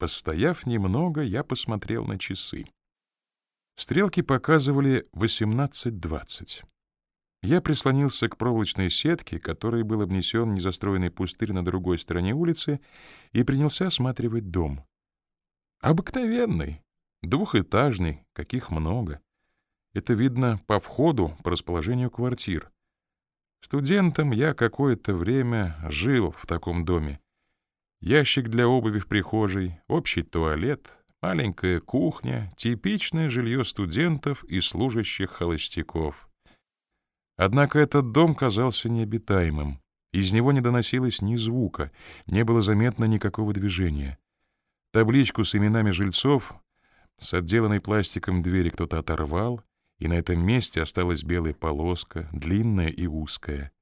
Постояв немного, я посмотрел на часы. Стрелки показывали 18.20. Я прислонился к проволочной сетке, которой был обнесен незастроенный пустырь на другой стороне улицы, и принялся осматривать дом. Обыкновенный, двухэтажный, каких много. Это видно по входу, по расположению квартир. Студентом я какое-то время жил в таком доме. Ящик для обуви в прихожей, общий туалет, маленькая кухня, типичное жилье студентов и служащих холостяков — Однако этот дом казался необитаемым. Из него не доносилось ни звука, не было заметно никакого движения. Табличку с именами жильцов с отделанной пластиком двери кто-то оторвал, и на этом месте осталась белая полоска, длинная и узкая.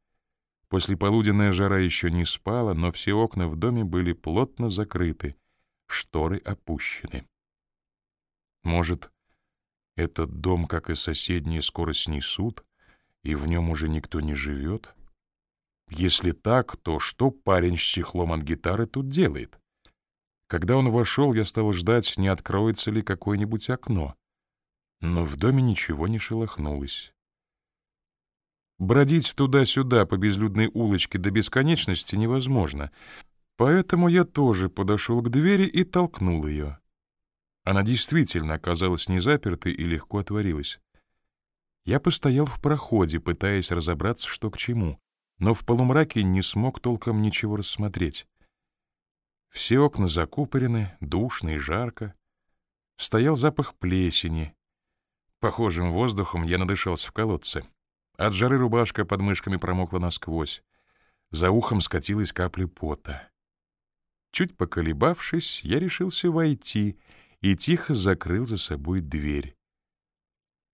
После полуденная жара еще не спала, но все окна в доме были плотно закрыты, шторы опущены. Может, этот дом, как и соседние, скоро снесут, и в нем уже никто не живет? Если так, то что парень с чехлом от гитары тут делает? Когда он вошел, я стал ждать, не откроется ли какое-нибудь окно. Но в доме ничего не шелохнулось. Бродить туда-сюда по безлюдной улочке до бесконечности невозможно, поэтому я тоже подошел к двери и толкнул ее. Она действительно оказалась не запертой и легко отворилась. Я постоял в проходе, пытаясь разобраться, что к чему, но в полумраке не смог толком ничего рассмотреть. Все окна закупорены, душно и жарко. Стоял запах плесени. Похожим воздухом я надышался в колодце. От жары рубашка под мышками промокла насквозь. За ухом скатилась капля пота. Чуть поколебавшись, я решился войти и тихо закрыл за собой дверь.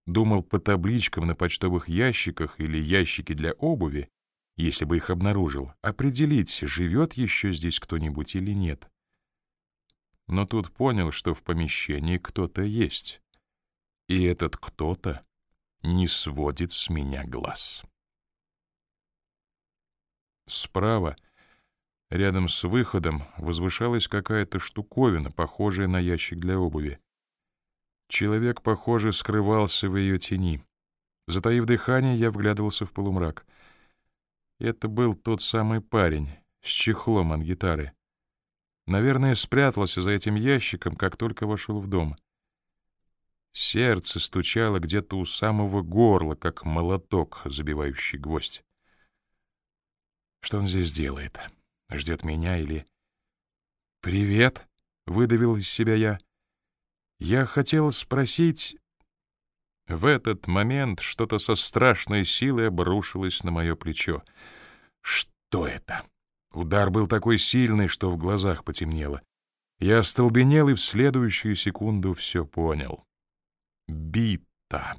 Думал по табличкам на почтовых ящиках или ящике для обуви, если бы их обнаружил, определить, живет еще здесь кто-нибудь или нет. Но тут понял, что в помещении кто-то есть. И этот кто-то не сводит с меня глаз. Справа, рядом с выходом, возвышалась какая-то штуковина, похожая на ящик для обуви. Человек, похоже, скрывался в ее тени. Затаив дыхание, я вглядывался в полумрак. Это был тот самый парень с чехлом от гитары. Наверное, спрятался за этим ящиком, как только вошел в дом. Сердце стучало где-то у самого горла, как молоток, забивающий гвоздь. Что он здесь делает? Ждет меня или... «Привет!» — выдавил из себя я. Я хотел спросить... В этот момент что-то со страшной силой обрушилось на мое плечо. Что это? Удар был такой сильный, что в глазах потемнело. Я остолбенел и в следующую секунду все понял. Бита.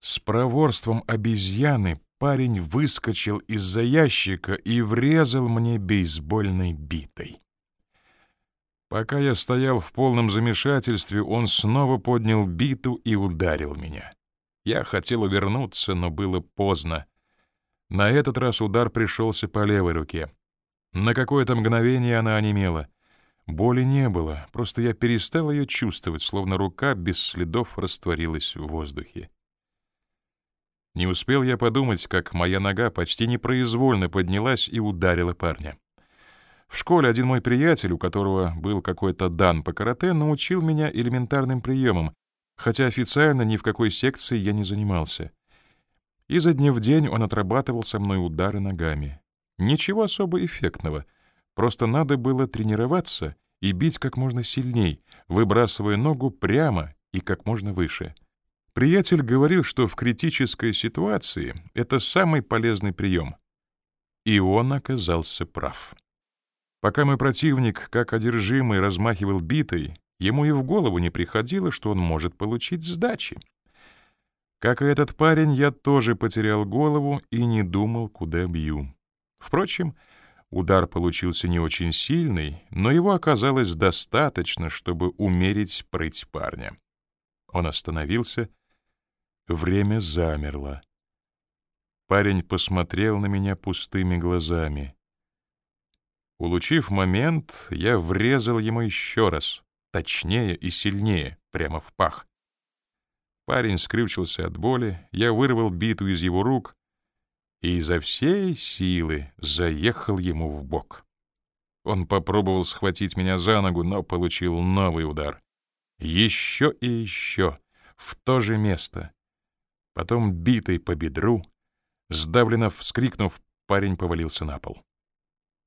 С проворством обезьяны парень выскочил из-за ящика и врезал мне бейсбольной битой. Пока я стоял в полном замешательстве, он снова поднял биту и ударил меня. Я хотел увернуться, но было поздно. На этот раз удар пришелся по левой руке. На какое-то мгновение она онемела. Боли не было, просто я перестал ее чувствовать, словно рука без следов растворилась в воздухе. Не успел я подумать, как моя нога почти непроизвольно поднялась и ударила парня. В школе один мой приятель, у которого был какой-то дан по карате, научил меня элементарным приемам, хотя официально ни в какой секции я не занимался. Изо дня в день он отрабатывал со мной удары ногами. Ничего особо эффектного, просто надо было тренироваться и бить как можно сильней, выбрасывая ногу прямо и как можно выше. Приятель говорил, что в критической ситуации это самый полезный прием. И он оказался прав. Пока мой противник, как одержимый, размахивал битой, ему и в голову не приходило, что он может получить сдачи. Как и этот парень, я тоже потерял голову и не думал, куда бью. Впрочем, удар получился не очень сильный, но его оказалось достаточно, чтобы умерить прыть парня. Он остановился, время замерло. Парень посмотрел на меня пустыми глазами — Улучив момент, я врезал ему еще раз, точнее и сильнее, прямо в пах. Парень скрючился от боли, я вырвал биту из его рук и изо всей силы заехал ему в бок. Он попробовал схватить меня за ногу, но получил новый удар. Еще и еще, в то же место. Потом битой по бедру, сдавленно вскрикнув, парень повалился на пол.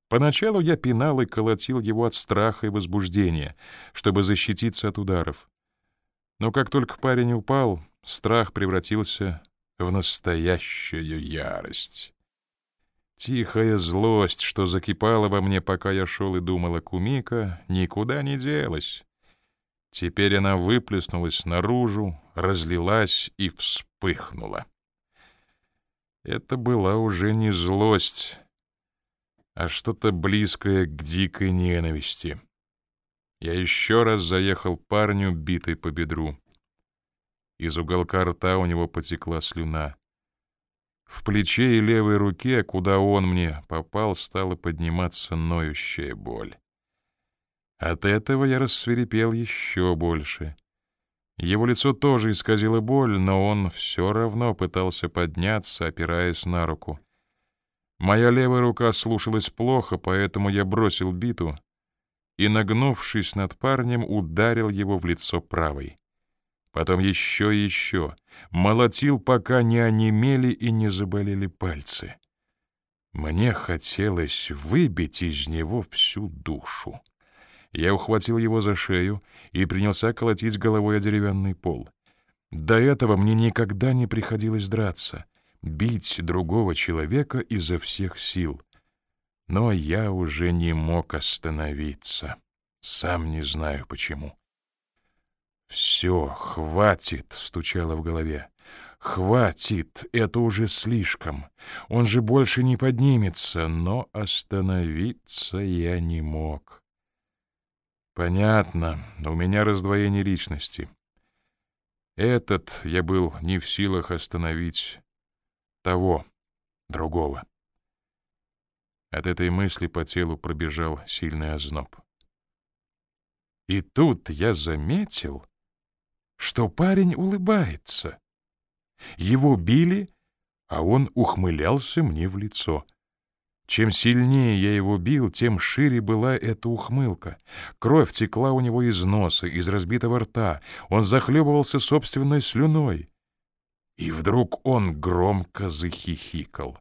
Поначалу я пинал и колотил его от страха и возбуждения, чтобы защититься от ударов. Но как только парень упал, страх превратился в настоящую ярость. Тихая злость, что закипала во мне, пока я шел и думал о Кумика, никуда не делась. Теперь она выплеснулась наружу, разлилась и вспыхнула. Это была уже не злость, а что-то близкое к дикой ненависти. Я еще раз заехал парню, битой по бедру. Из уголка рта у него потекла слюна. В плече и левой руке, куда он мне попал, стала подниматься ноющая боль. От этого я рассверепел еще больше. Его лицо тоже исказило боль, но он все равно пытался подняться, опираясь на руку. Моя левая рука слушалась плохо, поэтому я бросил биту и, нагнувшись над парнем, ударил его в лицо правой. Потом еще и еще, молотил, пока не онемели и не заболели пальцы. Мне хотелось выбить из него всю душу. Я ухватил его за шею и принялся колотить головой о деревянный пол. До этого мне никогда не приходилось драться, бить другого человека изо всех сил но я уже не мог остановиться. Сам не знаю почему. «Все, хватит!» — стучало в голове. «Хватит! Это уже слишком! Он же больше не поднимется!» Но остановиться я не мог. Понятно, у меня раздвоение личности. Этот я был не в силах остановить того, другого. От этой мысли по телу пробежал сильный озноб. И тут я заметил, что парень улыбается. Его били, а он ухмылялся мне в лицо. Чем сильнее я его бил, тем шире была эта ухмылка. Кровь текла у него из носа, из разбитого рта. Он захлебывался собственной слюной. И вдруг он громко захихикал.